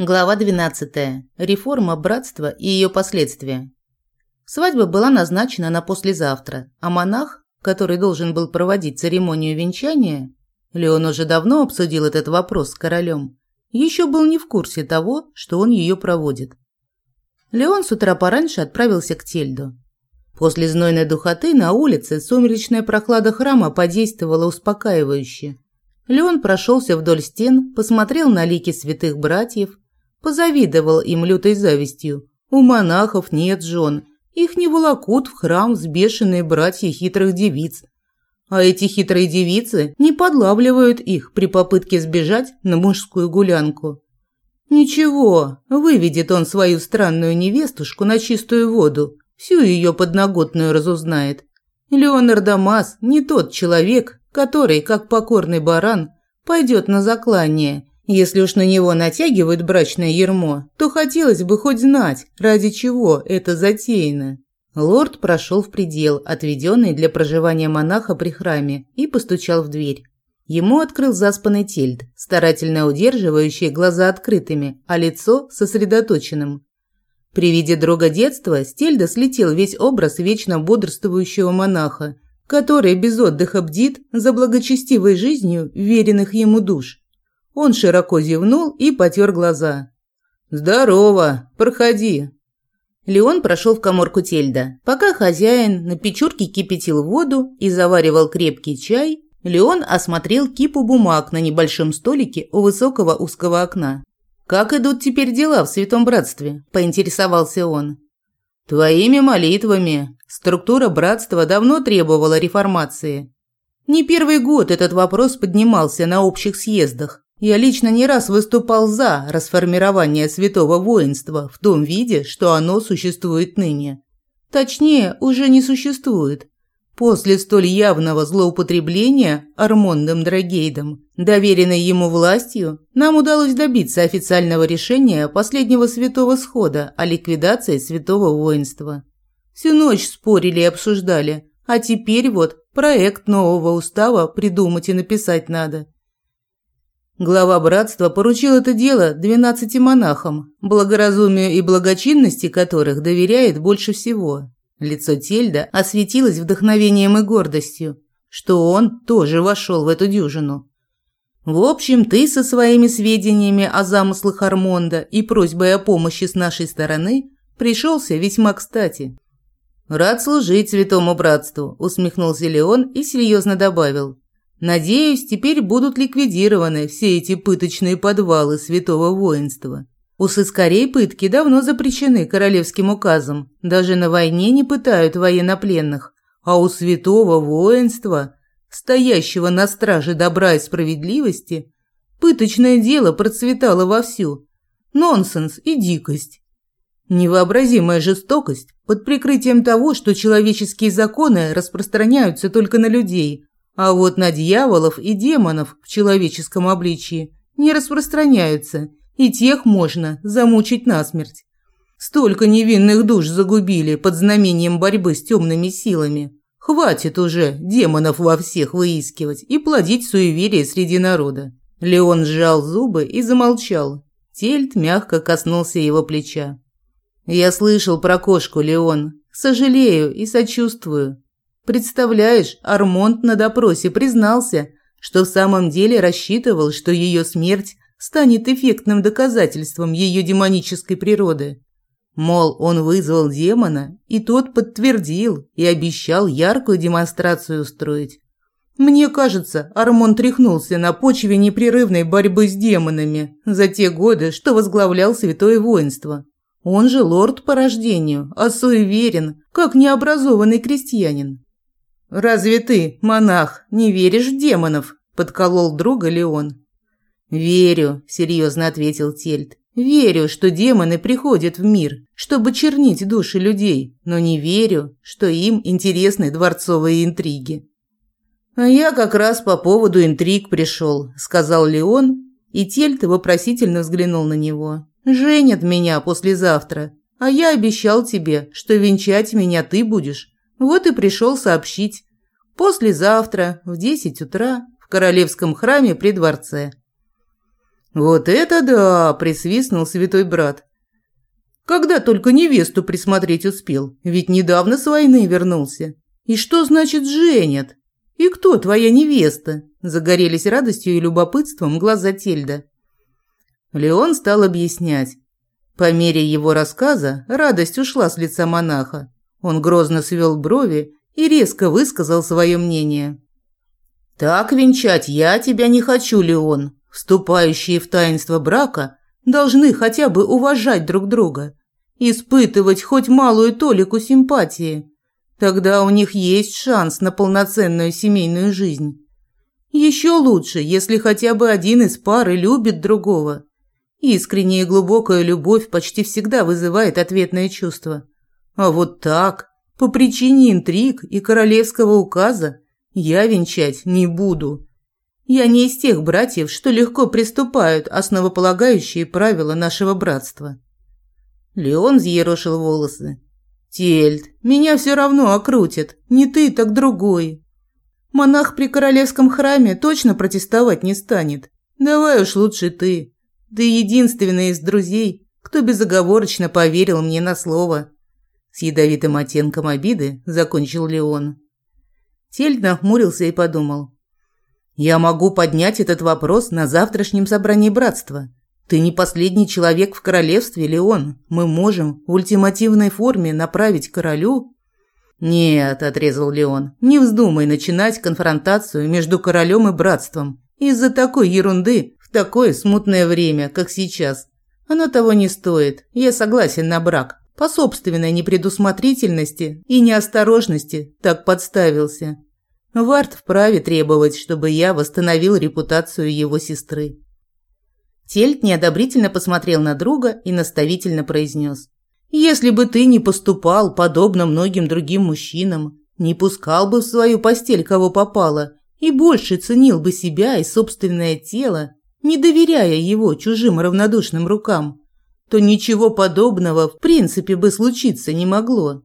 Глава 12. Реформа братства и ее последствия. Свадьба была назначена на послезавтра, а монах, который должен был проводить церемонию венчания, Леон уже давно обсудил этот вопрос с королем, еще был не в курсе того, что он ее проводит. Леон с утра пораньше отправился к Тельду. После знойной духоты на улице сумеречная прохлада храма подействовала успокаивающе. Леон прошелся вдоль стен, посмотрел на лики святых братьев – Позавидовал им лютой завистью. У монахов нет жен. Их не волокут в храм взбешенные братья хитрых девиц. А эти хитрые девицы не подлавливают их при попытке сбежать на мужскую гулянку. Ничего, выведет он свою странную невестушку на чистую воду, всю ее подноготную разузнает. Леонард Дамас не тот человек, который, как покорный баран, пойдет на заклание если уж на него натягивают брачное ермо, то хотелось бы хоть знать, ради чего это затеяно. Лорд прошел в предел, отведенный для проживания монаха при храме, и постучал в дверь. Ему открыл заспанный тельд, старательно удерживающий глаза открытыми, а лицо сосредоточенным. При виде друга детства с тельда слетел весь образ вечно бодрствующего монаха, который без отдыха бдит за благочестивой жизнью веренных ему душ. Он широко зевнул и потер глаза. «Здорово! Проходи!» Леон прошел в коморку Тельда. Пока хозяин на печурке кипятил воду и заваривал крепкий чай, Леон осмотрел кипу бумаг на небольшом столике у высокого узкого окна. «Как идут теперь дела в Святом Братстве?» – поинтересовался он. «Твоими молитвами. Структура братства давно требовала реформации. Не первый год этот вопрос поднимался на общих съездах, я лично не раз выступал за расформирование святого воинства в том виде, что оно существует ныне. Точнее, уже не существует. После столь явного злоупотребления Армондом Драгейдом, доверенной ему властью, нам удалось добиться официального решения последнего святого схода о ликвидации святого воинства. Всю ночь спорили и обсуждали, а теперь вот проект нового устава придумать и написать надо – Глава братства поручил это дело двенадцати монахам, благоразумию и благочинности которых доверяет больше всего. Лицо Тельда осветилось вдохновением и гордостью, что он тоже вошел в эту дюжину. В общем, ты со своими сведениями о замыслах Армонда и просьбой о помощи с нашей стороны пришелся весьма кстати. Рад служить святому братству, усмехнулся Леон и серьезно добавил: Надеюсь, теперь будут ликвидированы все эти пыточные подвалы святого воинства. У сыскарей пытки давно запрещены королевским указом. Даже на войне не пытают военнопленных. А у святого воинства, стоящего на страже добра и справедливости, пыточное дело процветало вовсю. Нонсенс и дикость. Невообразимая жестокость под прикрытием того, что человеческие законы распространяются только на людей – а вот на дьяволов и демонов в человеческом обличии не распространяются, и тех можно замучить насмерть. Столько невинных душ загубили под знамением борьбы с темными силами. Хватит уже демонов во всех выискивать и плодить суеверие среди народа. Леон сжал зубы и замолчал. Тельт мягко коснулся его плеча. «Я слышал про кошку, Леон. Сожалею и сочувствую. Представляешь, Армонд на допросе признался, что в самом деле рассчитывал, что ее смерть станет эффектным доказательством ее демонической природы. Мол, он вызвал демона, и тот подтвердил и обещал яркую демонстрацию устроить. Мне кажется, Армон тряхнулся на почве непрерывной борьбы с демонами за те годы, что возглавлял святое воинство. Он же лорд по рождению, а суеверен, как необразованный крестьянин. «Разве ты, монах, не веришь в демонов?» – подколол друга Леон. «Верю», – серьезно ответил Тельт. «Верю, что демоны приходят в мир, чтобы чернить души людей, но не верю, что им интересны дворцовые интриги». «А я как раз по поводу интриг пришел», – сказал Леон, и Тельт вопросительно взглянул на него. «Женят меня послезавтра, а я обещал тебе, что венчать меня ты будешь. Вот и пришел сообщить. Послезавтра в десять утра в королевском храме при дворце. «Вот это да!» – присвистнул святой брат. «Когда только невесту присмотреть успел, ведь недавно с войны вернулся. И что значит женят? И кто твоя невеста?» – загорелись радостью и любопытством глаза Тельда. Леон стал объяснять. По мере его рассказа радость ушла с лица монаха. Он грозно свел брови и резко высказал свое мнение. «Так венчать я тебя не хочу, Леон. Вступающие в таинство брака должны хотя бы уважать друг друга, испытывать хоть малую толику симпатии. Тогда у них есть шанс на полноценную семейную жизнь. Еще лучше, если хотя бы один из пары любит другого. Искренняя и глубокая любовь почти всегда вызывает ответное чувство. А вот так, по причине интриг и королевского указа, я венчать не буду. Я не из тех братьев, что легко приступают основополагающие правила нашего братства. Леон взъерошил волосы. Тельт, меня все равно окрутят. Не ты, так другой. Монах при королевском храме точно протестовать не станет. Давай уж лучше ты. Ты единственный из друзей, кто безоговорочно поверил мне на слово. С ядовитым оттенком обиды закончил Леон. Тельт нахмурился и подумал. «Я могу поднять этот вопрос на завтрашнем собрании братства. Ты не последний человек в королевстве, Леон. Мы можем в ультимативной форме направить королю...» «Нет», – отрезал Леон, – «не вздумай начинать конфронтацию между королем и братством из-за такой ерунды в такое смутное время, как сейчас. Оно того не стоит. Я согласен на брак, по собственной непредусмотрительности и неосторожности так подставился. Вард вправе требовать, чтобы я восстановил репутацию его сестры. Тельт неодобрительно посмотрел на друга и наставительно произнес. «Если бы ты не поступал, подобно многим другим мужчинам, не пускал бы в свою постель кого попало и больше ценил бы себя и собственное тело, не доверяя его чужим равнодушным рукам, то ничего подобного в принципе бы случиться не могло.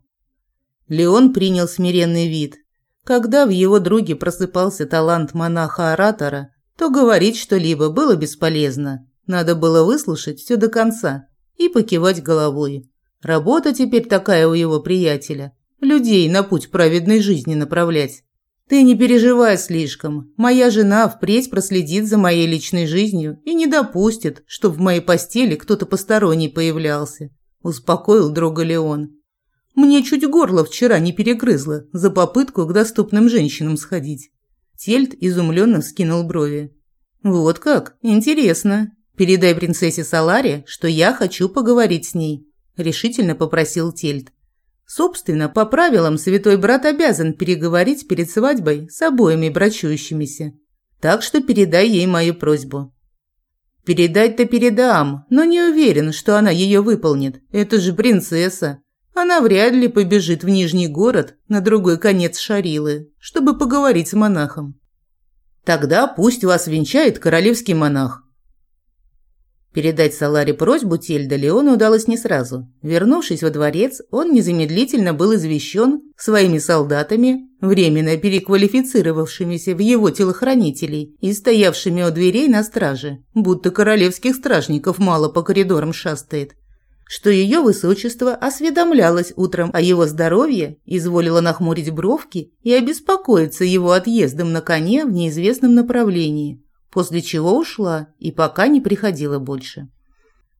Леон принял смиренный вид. Когда в его друге просыпался талант монаха-оратора, то говорить что-либо было бесполезно. Надо было выслушать все до конца и покивать головой. Работа теперь такая у его приятеля. Людей на путь праведной жизни направлять. Ты не переживай слишком. Моя жена впредь проследит за моей личной жизнью и не допустит, чтобы в моей постели кто-то посторонний появлялся. Успокоил друга Леон. Мне чуть горло вчера не перегрызло за попытку к доступным женщинам сходить. Тельт изумленно вскинул брови. Вот как? Интересно. Передай принцессе Саларе, что я хочу поговорить с ней, решительно попросил Тельт. Собственно, по правилам святой брат обязан переговорить перед свадьбой с обоими брачующимися. Так что передай ей мою просьбу. Передать-то передам, но не уверен, что она ее выполнит. Это же принцесса. Она вряд ли побежит в Нижний город на другой конец Шарилы, чтобы поговорить с монахом. Тогда пусть вас венчает королевский монах. Передать Саларе просьбу Тельда Леону удалось не сразу. Вернувшись во дворец, он незамедлительно был извещен своими солдатами, временно переквалифицировавшимися в его телохранителей и стоявшими у дверей на страже, будто королевских стражников мало по коридорам шастает, что ее высочество осведомлялось утром о его здоровье, изволило нахмурить бровки и обеспокоиться его отъездом на коне в неизвестном направлении – после чего ушла и пока не приходила больше.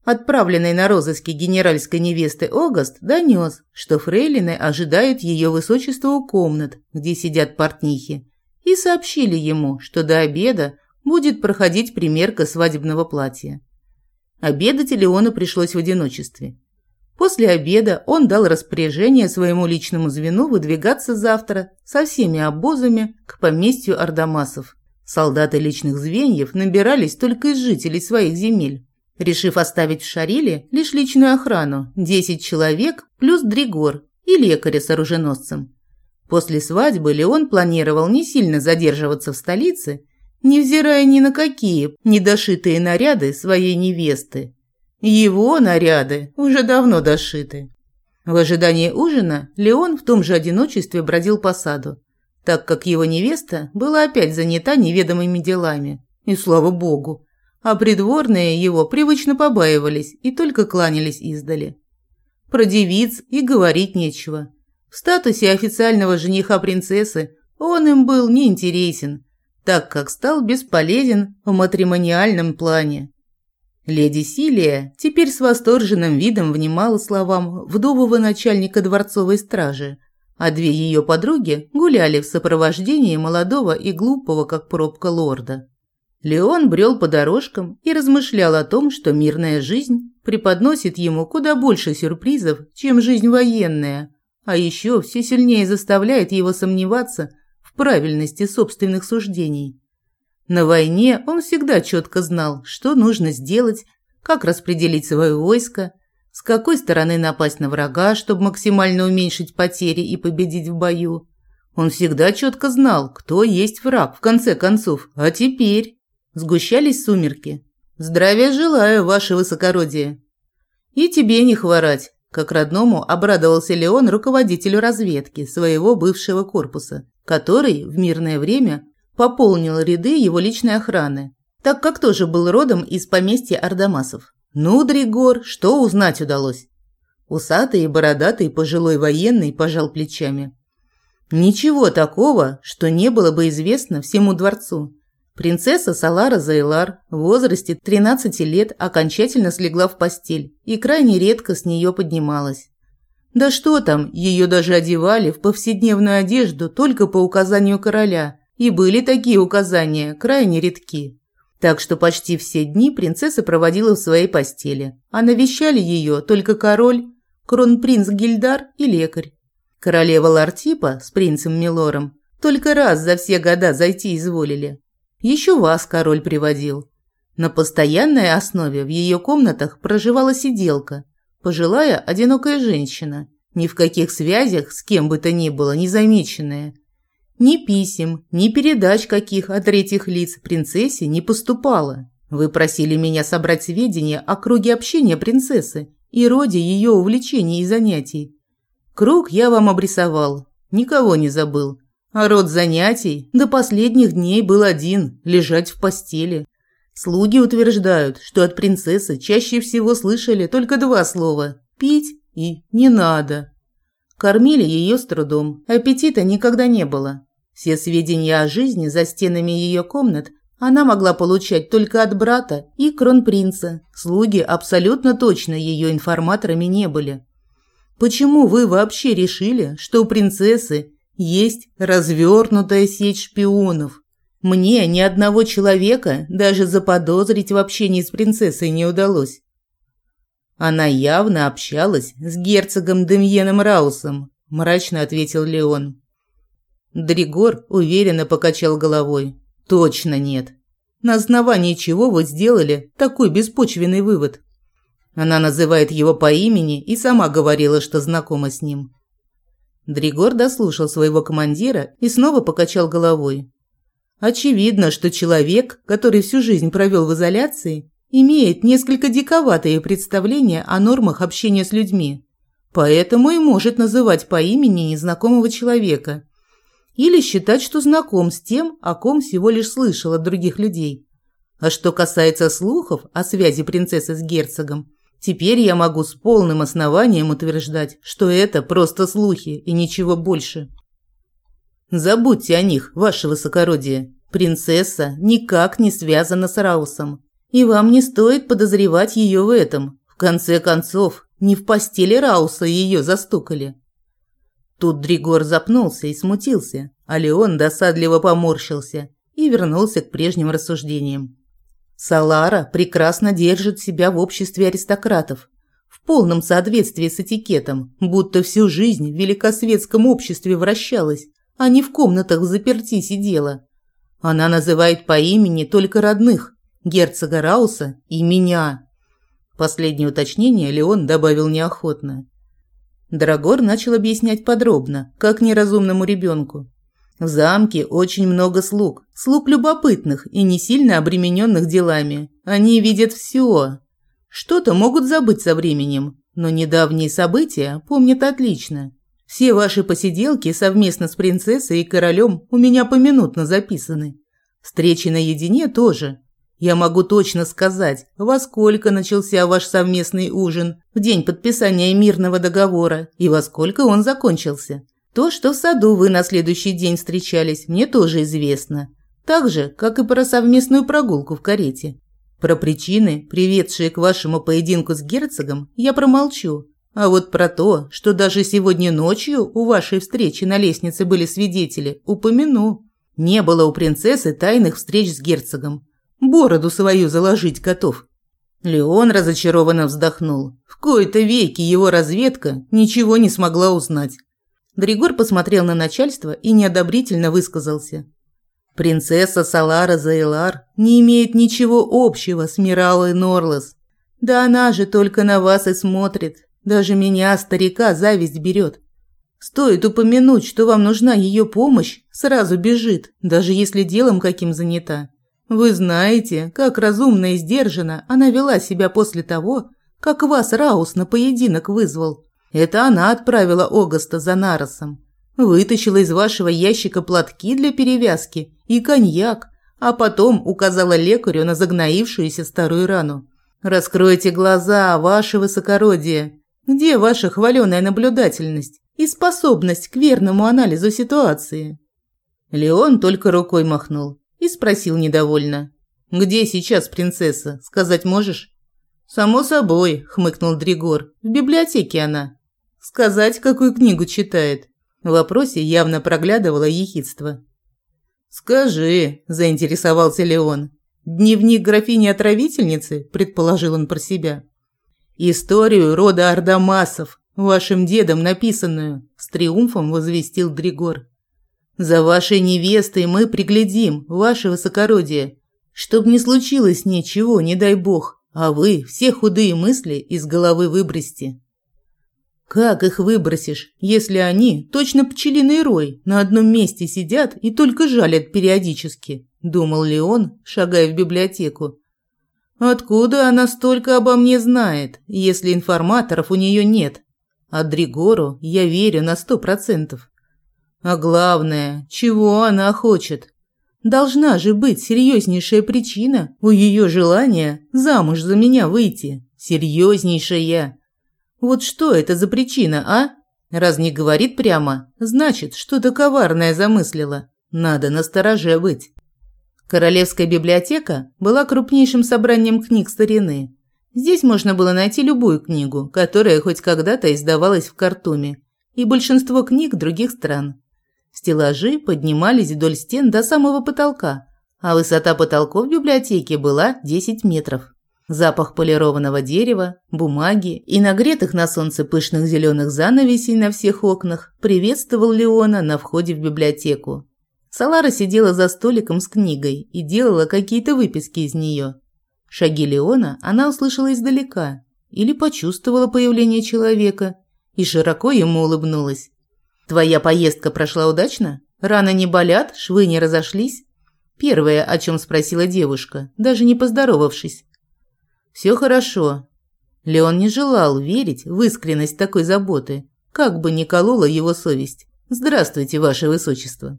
Отправленный на розыски генеральской невесты Огаст донес, что фрейлины ожидают ее высочества у комнат, где сидят портнихи, и сообщили ему, что до обеда будет проходить примерка свадебного платья. Обедать Леону пришлось в одиночестве. После обеда он дал распоряжение своему личному звену выдвигаться завтра со всеми обозами к поместью Ардамасов, Солдаты личных звеньев набирались только из жителей своих земель. Решив оставить в Шариле лишь личную охрану – 10 человек плюс Дригор и лекаря с оруженосцем. После свадьбы Леон планировал не сильно задерживаться в столице, невзирая ни на какие недошитые наряды своей невесты. Его наряды уже давно дошиты. В ожидании ужина Леон в том же одиночестве бродил по саду так как его невеста была опять занята неведомыми делами. И слава богу. а придворные его привычно побаивались и только кланялись издали. Про девиц и говорить нечего. В статусе официального жениха принцессы он им был неинтересен, так как стал бесполезен в матримониальном плане. Леди Силия теперь с восторженным видом внимала словам вдового начальника дворцовой стражи, а две ее подруги гуляли в сопровождении молодого и глупого, как пробка лорда. Леон брел по дорожкам и размышлял о том, что мирная жизнь преподносит ему куда больше сюрпризов, чем жизнь военная, а еще все сильнее заставляет его сомневаться в правильности собственных суждений. На войне он всегда четко знал, что нужно сделать, как распределить свое войско, с какой стороны напасть на врага, чтобы максимально уменьшить потери и победить в бою. Он всегда четко знал, кто есть враг, в конце концов. А теперь сгущались сумерки. «Здравия желаю, ваше высокородие!» «И тебе не хворать!» Как родному обрадовался Леон руководителю разведки своего бывшего корпуса, который в мирное время пополнил ряды его личной охраны, так как тоже был родом из поместья Ардамасов. Ну, Дригор, что узнать удалось? Усатый и бородатый пожилой военный пожал плечами. Ничего такого, что не было бы известно всему дворцу. Принцесса Салара Зайлар в возрасте 13 лет окончательно слегла в постель и крайне редко с нее поднималась. Да что там, ее даже одевали в повседневную одежду только по указанию короля – и были такие указания, крайне редки. Так что почти все дни принцесса проводила в своей постели, а навещали ее только король, кронпринц Гильдар и лекарь. Королева Лартипа с принцем Милором только раз за все года зайти изволили. Еще вас король приводил. На постоянной основе в ее комнатах проживала сиделка, пожилая одинокая женщина, ни в каких связях с кем бы то ни было незамеченная – ни писем, ни передач каких от третьих лиц принцессе не поступало. Вы просили меня собрать сведения о круге общения принцессы и роде ее увлечений и занятий. Круг я вам обрисовал, никого не забыл. А род занятий до последних дней был один – лежать в постели. Слуги утверждают, что от принцессы чаще всего слышали только два слова – пить и «не надо». Кормили ее с трудом, аппетита никогда не было. Все сведения о жизни за стенами ее комнат она могла получать только от брата и кронпринца. Слуги абсолютно точно ее информаторами не были. Почему вы вообще решили, что у принцессы есть развернутая сеть шпионов? Мне ни одного человека даже заподозрить в общении с принцессой не удалось. Она явно общалась с герцогом Демьеном Раусом, мрачно ответил Леон. Дригор уверенно покачал головой. Точно нет. На основании чего вы сделали такой беспочвенный вывод? Она называет его по имени и сама говорила, что знакома с ним. Дригор дослушал своего командира и снова покачал головой. Очевидно, что человек, который всю жизнь провел в изоляции, имеет несколько диковатые представления о нормах общения с людьми, поэтому и может называть по имени незнакомого человека или считать, что знаком с тем, о ком всего лишь слышал от других людей. А что касается слухов о связи принцессы с герцогом, теперь я могу с полным основанием утверждать, что это просто слухи и ничего больше. Забудьте о них, ваше высокородие. Принцесса никак не связана с Раусом. И вам не стоит подозревать ее в этом. В конце концов, не в постели Рауса ее застукали. Тут Дригор запнулся и смутился, а Леон досадливо поморщился и вернулся к прежним рассуждениям. Салара прекрасно держит себя в обществе аристократов, в полном соответствии с этикетом, будто всю жизнь в великосветском обществе вращалась, а не в комнатах заперти сидела. Она называет по имени только родных, герцога Рауса и меня. Последнее уточнение Леон добавил неохотно. Драгор начал объяснять подробно, как неразумному ребенку. В замке очень много слуг, слуг любопытных и не сильно обремененных делами. Они видят все. Что-то могут забыть со временем, но недавние события помнят отлично. Все ваши посиделки совместно с принцессой и королем у меня поминутно записаны. Встречи наедине тоже. Я могу точно сказать, во сколько начался ваш совместный ужин в день подписания мирного договора и во сколько он закончился. То, что в саду вы на следующий день встречались, мне тоже известно. Так же, как и про совместную прогулку в карете. Про причины, приведшие к вашему поединку с герцогом, я промолчу. А вот про то, что даже сегодня ночью у вашей встречи на лестнице были свидетели, упомяну. Не было у принцессы тайных встреч с герцогом. Бороду свою заложить готов. Леон разочарованно вздохнул. В кои-то веки его разведка ничего не смогла узнать. Григор посмотрел на начальство и неодобрительно высказался. Принцесса Салара Зайлар не имеет ничего общего с Миралой Норлос. Да она же только на вас и смотрит. Даже меня, старика, зависть берет. Стоит упомянуть, что вам нужна ее помощь, сразу бежит, даже если делом каким занята. Вы знаете, как разумно и сдержанно она вела себя после того, как вас Раус на поединок вызвал. Это она отправила Огаста за Наросом. Вытащила из вашего ящика платки для перевязки и коньяк, а потом указала лекарю на загноившуюся старую рану. «Раскройте глаза, ваше высокородие. Где ваша хваленая наблюдательность и способность к верному анализу ситуации?» Леон только рукой махнул и спросил недовольно. «Где сейчас принцесса? Сказать можешь?» «Само собой», – хмыкнул Дригор. «В библиотеке она». «Сказать, какую книгу читает?» В вопросе явно проглядывало ехидство. «Скажи», – заинтересовался Леон. «Дневник графини-отравительницы?» – предположил он про себя. «Историю рода Ардамасов, вашим дедом написанную», – с триумфом возвестил Дригор. «За вашей невестой мы приглядим, ваше высокородие, чтоб не случилось ничего, не дай бог, а вы все худые мысли из головы выбросьте». Как их выбросишь, если они, точно пчелиный рой, на одном месте сидят и только жалят периодически, думал Леон, шагая в библиотеку. Откуда она столько обо мне знает, если информаторов у нее нет? А Дригору я верю на сто процентов. А главное, чего она хочет? Должна же быть серьезнейшая причина у ее желания замуж за меня выйти. Серьезнейшая. Вот что это за причина, а? Раз не говорит прямо, значит, что-то коварное замыслила. Надо настороже быть. Королевская библиотека была крупнейшим собранием книг старины. Здесь можно было найти любую книгу, которая хоть когда-то издавалась в Картуме, и большинство книг других стран. Стеллажи поднимались вдоль стен до самого потолка, а высота потолков библиотеки была 10 метров. Запах полированного дерева, бумаги и нагретых на солнце пышных зеленых занавесей на всех окнах приветствовал Леона на входе в библиотеку. Салара сидела за столиком с книгой и делала какие-то выписки из нее. Шаги Леона она услышала издалека или почувствовала появление человека и широко ему улыбнулась. «Твоя поездка прошла удачно? Раны не болят, швы не разошлись?» Первое, о чем спросила девушка, даже не поздоровавшись. Все хорошо. Леон не желал верить в искренность такой заботы, как бы ни колола его совесть. Здравствуйте, ваше высочество.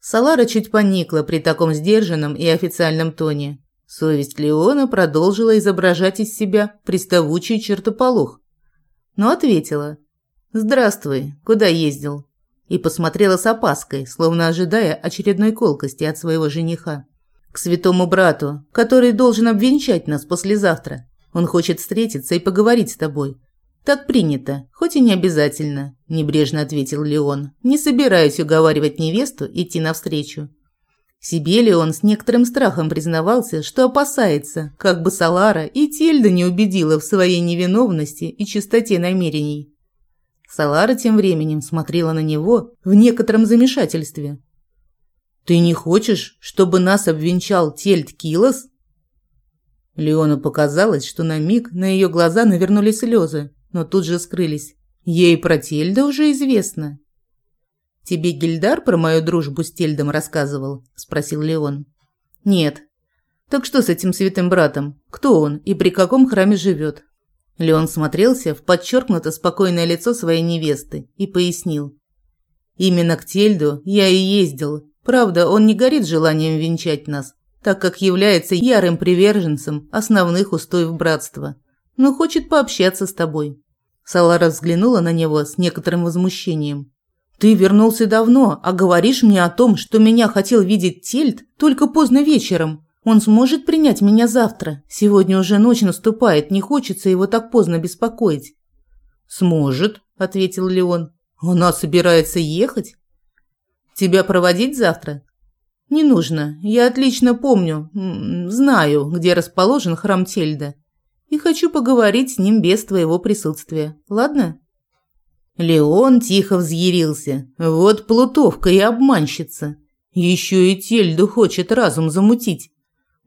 Салара чуть поникла при таком сдержанном и официальном тоне. Совесть Леона продолжила изображать из себя приставучий чертополох. Но ответила. «Здравствуй, куда ездил?» И посмотрела с опаской, словно ожидая очередной колкости от своего жениха. К святому брату, который должен обвенчать нас послезавтра. Он хочет встретиться и поговорить с тобой. Так принято, хоть и не обязательно, небрежно ответил Леон. Не собираюсь уговаривать невесту идти навстречу. Себе Леон с некоторым страхом признавался, что опасается, как бы Салара и Тельда не убедила в своей невиновности и чистоте намерений. Салара тем временем смотрела на него в некотором замешательстве. Ты не хочешь, чтобы нас обвенчал Тельт Килос? Леону показалось, что на миг на ее глаза навернулись слезы, но тут же скрылись. Ей про Тельда уже известно. Тебе Гильдар про мою дружбу с Тельдом рассказывал, спросил Леон. Нет. Так что с этим святым братом? Кто он и при каком храме живет? Леон смотрелся в подчеркнуто спокойное лицо своей невесты и пояснил. Именно к Тельду я и ездил, Правда, он не горит желанием венчать нас. так как является ярым приверженцем основных устоев братства, но хочет пообщаться с тобой. Салара взглянула на него с некоторым возмущением. Ты вернулся давно, а говоришь мне о том, что меня хотел видеть Тельт только поздно вечером. Он сможет принять меня завтра. Сегодня уже ночь наступает, не хочется его так поздно беспокоить. Сможет, ответил Леон. Она собирается ехать? Тебя проводить завтра? Не нужно. Я отлично помню, знаю, где расположен храм Тельда. И хочу поговорить с ним без твоего присутствия. Ладно? Леон тихо взъярился. Вот плутовка и обманщица. Еще и Тельду хочет разум замутить.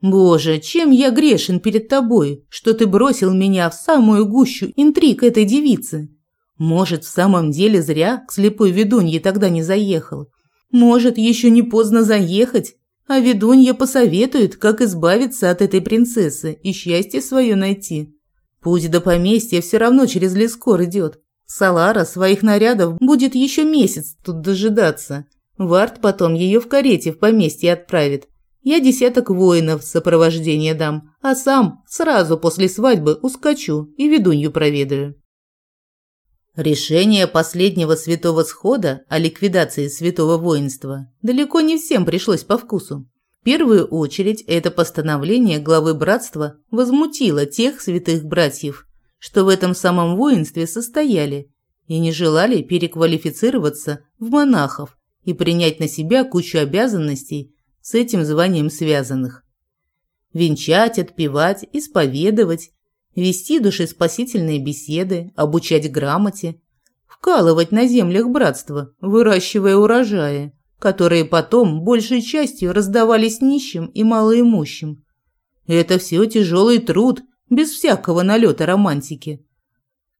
Боже, чем я грешен перед тобой, что ты бросил меня в самую гущу интриг этой девицы? Может, в самом деле зря к слепой ведунье тогда не заехал. Может, еще не поздно заехать, а ведунья посоветует, как избавиться от этой принцессы и счастье свое найти. Путь до поместья все равно через Лескор идет. Салара своих нарядов будет еще месяц тут дожидаться. Вард потом ее в карете в поместье отправит. Я десяток воинов в сопровождение дам, а сам сразу после свадьбы ускочу и ведунью проведаю. Решение последнего святого схода о ликвидации святого воинства далеко не всем пришлось по вкусу. В первую очередь это постановление главы братства возмутило тех святых братьев, что в этом самом воинстве состояли и не желали переквалифицироваться в монахов и принять на себя кучу обязанностей с этим званием связанных. Венчать, отпевать, исповедовать, вести душеспасительные беседы, обучать грамоте, вкалывать на землях братства, выращивая урожаи, которые потом большей частью раздавались нищим и малоимущим. Это все тяжелый труд, без всякого налета романтики.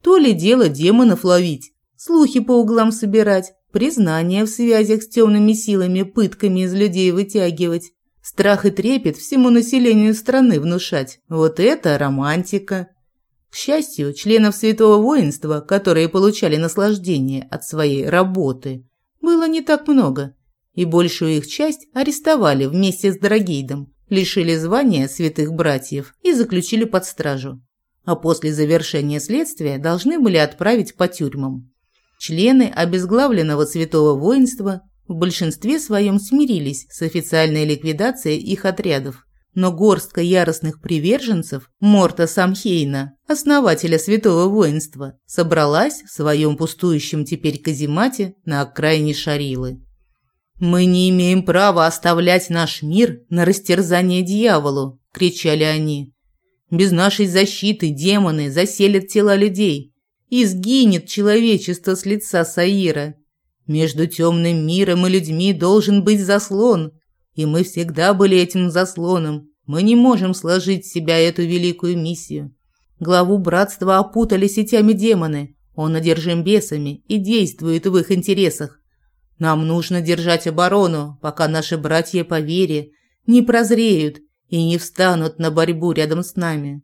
То ли дело демонов ловить, слухи по углам собирать, признание в связях с темными силами, пытками из людей вытягивать, страх и трепет всему населению страны внушать. Вот это романтика. К счастью, членов святого воинства, которые получали наслаждение от своей работы, было не так много, и большую их часть арестовали вместе с Драгейдом, лишили звания святых братьев и заключили под стражу. А после завершения следствия должны были отправить по тюрьмам. Члены обезглавленного святого воинства в большинстве своем смирились с официальной ликвидацией их отрядов, но горстка яростных приверженцев Морта Самхейна, основателя святого воинства, собралась в своем пустующем теперь каземате на окраине Шарилы. «Мы не имеем права оставлять наш мир на растерзание дьяволу!» – кричали они. «Без нашей защиты демоны заселят тела людей, и сгинет человечество с лица Саира. Между темным миром и людьми должен быть заслон, и мы всегда были этим заслоном. Мы не можем сложить в себя эту великую миссию. Главу братства опутали сетями демоны. Он одержим бесами и действует в их интересах. Нам нужно держать оборону, пока наши братья по вере не прозреют и не встанут на борьбу рядом с нами.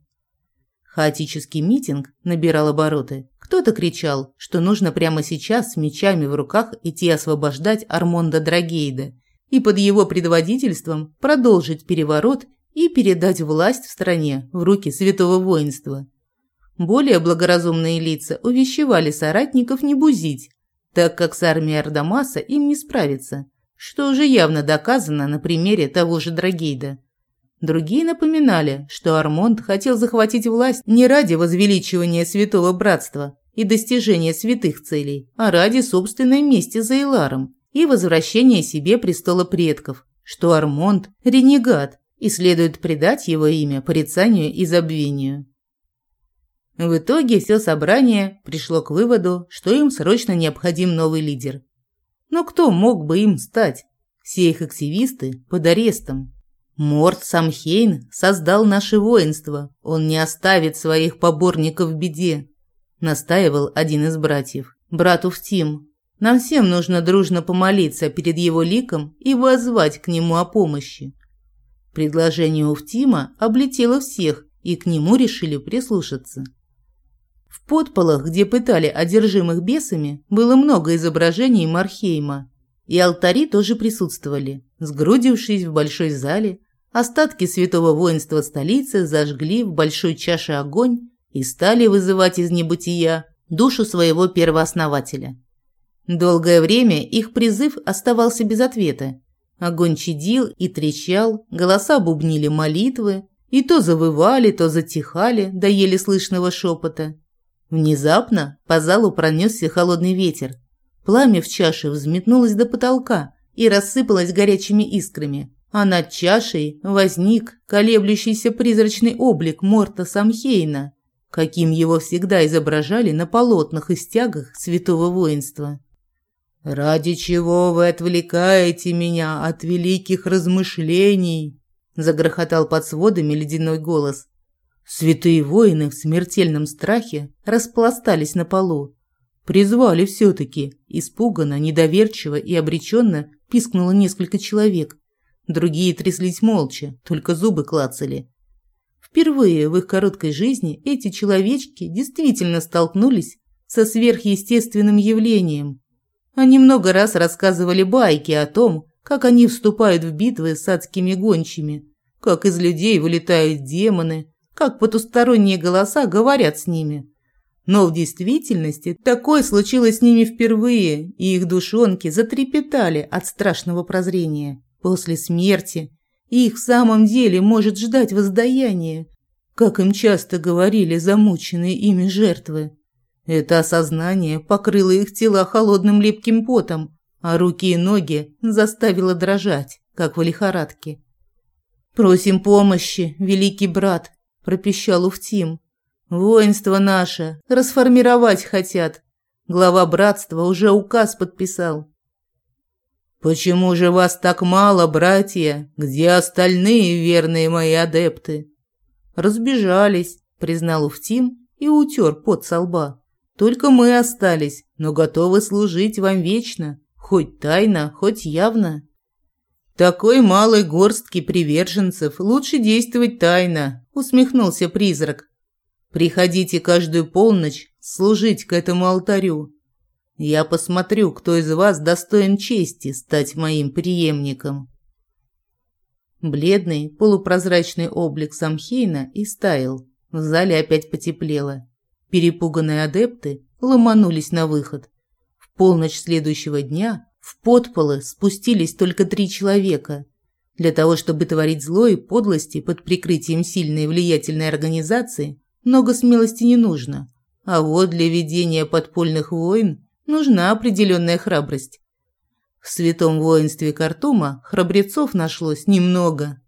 Хаотический митинг набирал обороты. Кто-то кричал, что нужно прямо сейчас с мечами в руках идти освобождать Армонда Драгейда и под его предводительством продолжить переворот и передать власть в стране в руки святого воинства. Более благоразумные лица увещевали соратников не бузить, так как с армией Ардамаса им не справиться, что уже явно доказано на примере того же Драгейда. Другие напоминали, что Армонд хотел захватить власть не ради возвеличивания святого братства, и достижения святых целей, а ради собственной мести за Иларом и возвращения себе престола предков, что Армонд – ренегат, и следует предать его имя порицанию и забвению. В итоге все собрание пришло к выводу, что им срочно необходим новый лидер. Но кто мог бы им стать? Все их активисты под арестом. Морт Самхейн создал наше воинство. Он не оставит своих поборников в беде настаивал один из братьев. Брат Уфтим, нам всем нужно дружно помолиться перед его ликом и воззвать к нему о помощи. Предложение Уфтима облетело всех, и к нему решили прислушаться. В подполах, где пытали одержимых бесами, было много изображений Мархейма, и алтари тоже присутствовали. Сгрудившись в большой зале, Остатки святого воинства столицы зажгли в большой чаше огонь и стали вызывать из небытия душу своего первооснователя. Долгое время их призыв оставался без ответа. Огонь чадил и трещал, голоса бубнили молитвы, и то завывали, то затихали до еле слышного шепота. Внезапно по залу пронесся холодный ветер. Пламя в чаше взметнулось до потолка и рассыпалось горячими искрами, а над чашей возник колеблющийся призрачный облик Морта Самхейна, каким его всегда изображали на полотнах и стягах святого воинства. «Ради чего вы отвлекаете меня от великих размышлений?» загрохотал под сводами ледяной голос. Святые воины в смертельном страхе распластались на полу. Призвали все-таки. Испуганно, недоверчиво и обреченно пискнуло несколько человек. Другие тряслись молча, только зубы клацали. Впервые в их короткой жизни эти человечки действительно столкнулись со сверхъестественным явлением. Они много раз рассказывали байки о том, как они вступают в битвы с адскими гончими, как из людей вылетают демоны, как потусторонние голоса говорят с ними. Но в действительности такое случилось с ними впервые, и их душонки затрепетали от страшного прозрения. После смерти их в самом деле может ждать воздаяние, как им часто говорили замученные ими жертвы. Это осознание покрыло их тела холодным липким потом, а руки и ноги заставило дрожать, как в лихорадке. «Просим помощи, великий брат», – пропищал Уфтим. «Воинство наше расформировать хотят. Глава братства уже указ подписал». «Почему же вас так мало, братья? Где остальные верные мои адепты?» «Разбежались», – признал Уфтим и утер пот со лба. «Только мы остались, но готовы служить вам вечно, хоть тайно, хоть явно». Такой малой горстки приверженцев лучше действовать тайно, усмехнулся призрак. Приходите каждую полночь служить к этому алтарю. Я посмотрю, кто из вас достоин чести стать моим преемником. Бледный, полупрозрачный облик Самхейна истаял. В зале опять потеплело. Перепуганные адепты ломанулись на выход. В полночь следующего дня в подполы спустились только три человека. Для того, чтобы творить зло и подлости под прикрытием сильной и влиятельной организации, много смелости не нужно. А вот для ведения подпольных войн нужна определенная храбрость. В святом воинстве Картума храбрецов нашлось немного.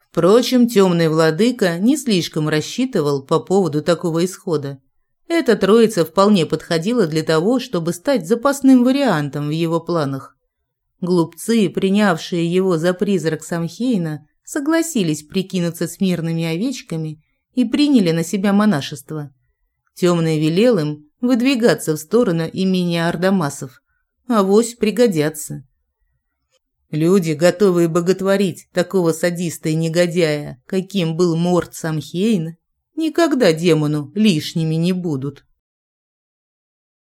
Впрочем, темный владыка не слишком рассчитывал по поводу такого исхода. Эта троица вполне подходила для того, чтобы стать запасным вариантом в его планах. Глупцы, принявшие его за призрак Самхейна, согласились прикинуться смирными овечками и приняли на себя монашество. Темный велел им выдвигаться в сторону имени Ардамасов. Авось пригодятся. Люди, готовые боготворить такого садиста и негодяя, каким был Морт Самхейн, никогда демону лишними не будут.